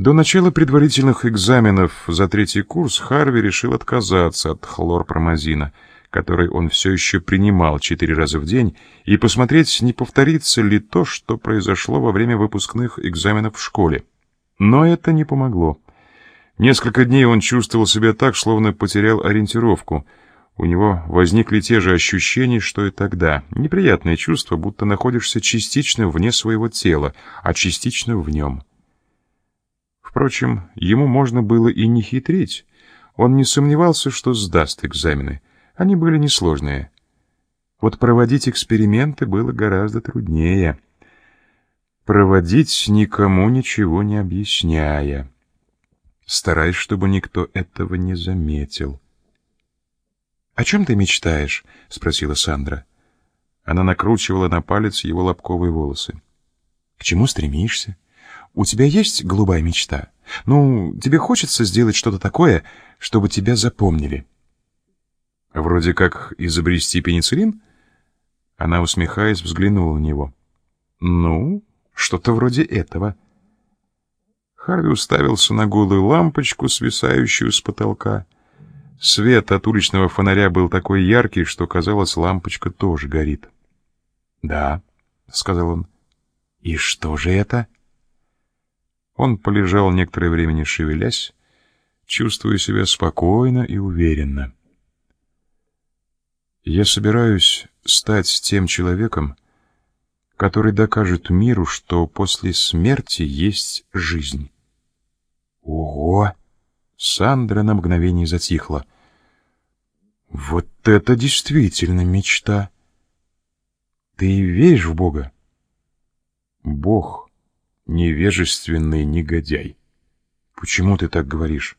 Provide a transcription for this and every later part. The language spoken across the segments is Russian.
До начала предварительных экзаменов за третий курс Харви решил отказаться от хлорпромазина, который он все еще принимал четыре раза в день, и посмотреть, не повторится ли то, что произошло во время выпускных экзаменов в школе. Но это не помогло. Несколько дней он чувствовал себя так, словно потерял ориентировку. У него возникли те же ощущения, что и тогда. Неприятное чувство, будто находишься частично вне своего тела, а частично в нем. Впрочем, ему можно было и не хитрить. Он не сомневался, что сдаст экзамены. Они были несложные. Вот проводить эксперименты было гораздо труднее. Проводить никому ничего не объясняя. Стараясь, чтобы никто этого не заметил. «О чем ты мечтаешь?» — спросила Сандра. Она накручивала на палец его лобковые волосы. «К чему стремишься? У тебя есть голубая мечта? Ну, тебе хочется сделать что-то такое, чтобы тебя запомнили?» «Вроде как изобрести пенициллин?» Она, усмехаясь, взглянула на него. «Ну, что-то вроде этого». Харви уставился на голую лампочку, свисающую с потолка. Свет от уличного фонаря был такой яркий, что, казалось, лампочка тоже горит. «Да», — сказал он. «И что же это?» Он полежал некоторое время, не шевелясь, чувствуя себя спокойно и уверенно. «Я собираюсь стать тем человеком, который докажет миру, что после смерти есть жизнь». «Ого!» Сандра на мгновение затихла. «Вот это действительно мечта!» «Ты веришь в Бога?» «Бог невежественный негодяй. Почему ты так говоришь?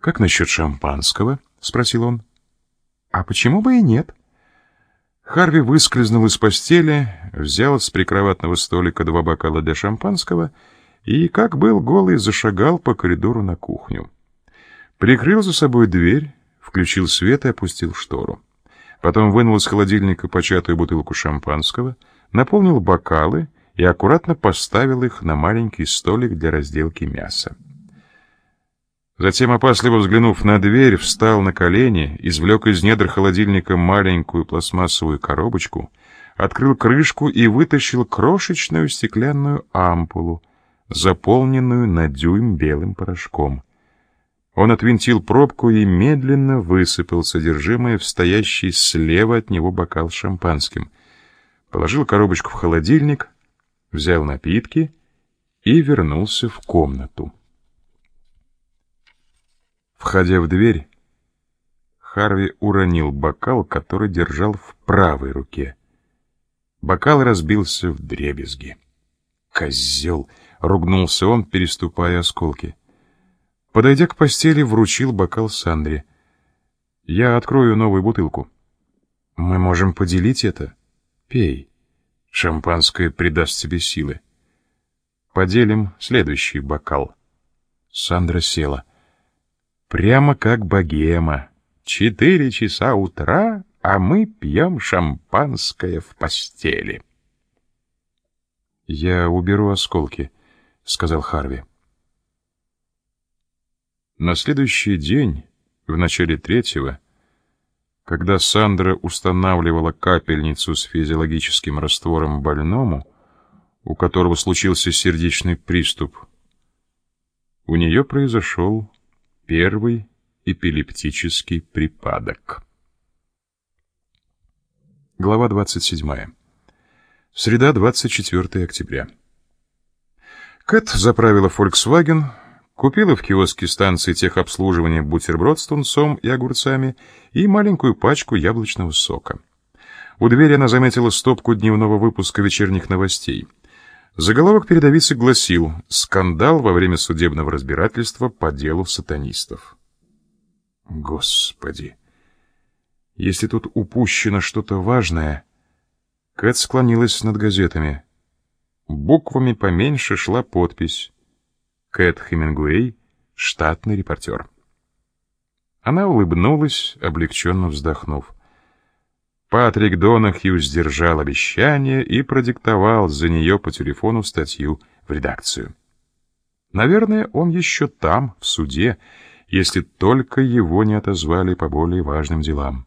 Как насчет шампанского? спросил он. А почему бы и нет? Харви выскользнул из постели, взял с прикроватного столика два бокала для шампанского и, как был голый, зашагал по коридору на кухню. Прикрыл за собой дверь, включил свет и опустил штору. Потом вынул из холодильника початую бутылку шампанского, наполнил бокалы и аккуратно поставил их на маленький столик для разделки мяса. Затем, опасливо взглянув на дверь, встал на колени, извлек из недр холодильника маленькую пластмассовую коробочку, открыл крышку и вытащил крошечную стеклянную ампулу, заполненную на дюйм белым порошком. Он отвинтил пробку и медленно высыпал содержимое в стоящий слева от него бокал с шампанским. Положил коробочку в холодильник, взял напитки и вернулся в комнату. Входя в дверь, Харви уронил бокал, который держал в правой руке. Бокал разбился в дребезги. «Козел!» — ругнулся он, переступая осколки. Подойдя к постели, вручил бокал Сандре. «Я открою новую бутылку». «Мы можем поделить это. Пей». Шампанское придаст тебе силы. Поделим следующий бокал. Сандра села. Прямо как богема. Четыре часа утра, а мы пьем шампанское в постели. «Я уберу осколки», — сказал Харви. На следующий день, в начале третьего, когда Сандра устанавливала капельницу с физиологическим раствором больному, у которого случился сердечный приступ, у нее произошел первый эпилептический припадок. Глава 27. Среда, 24 октября. Кэт заправила Volkswagen, Купила в киоске станции техобслуживания бутерброд с тунцом и огурцами и маленькую пачку яблочного сока. У двери она заметила стопку дневного выпуска вечерних новостей. Заголовок передовицы гласил «Скандал во время судебного разбирательства по делу сатанистов». Господи! Если тут упущено что-то важное... Кэт склонилась над газетами. Буквами поменьше шла подпись Кэт Хемингуэй, штатный репортер. Она улыбнулась, облегченно вздохнув. Патрик Донахью сдержал обещание и продиктовал за нее по телефону статью в редакцию. Наверное, он еще там, в суде, если только его не отозвали по более важным делам.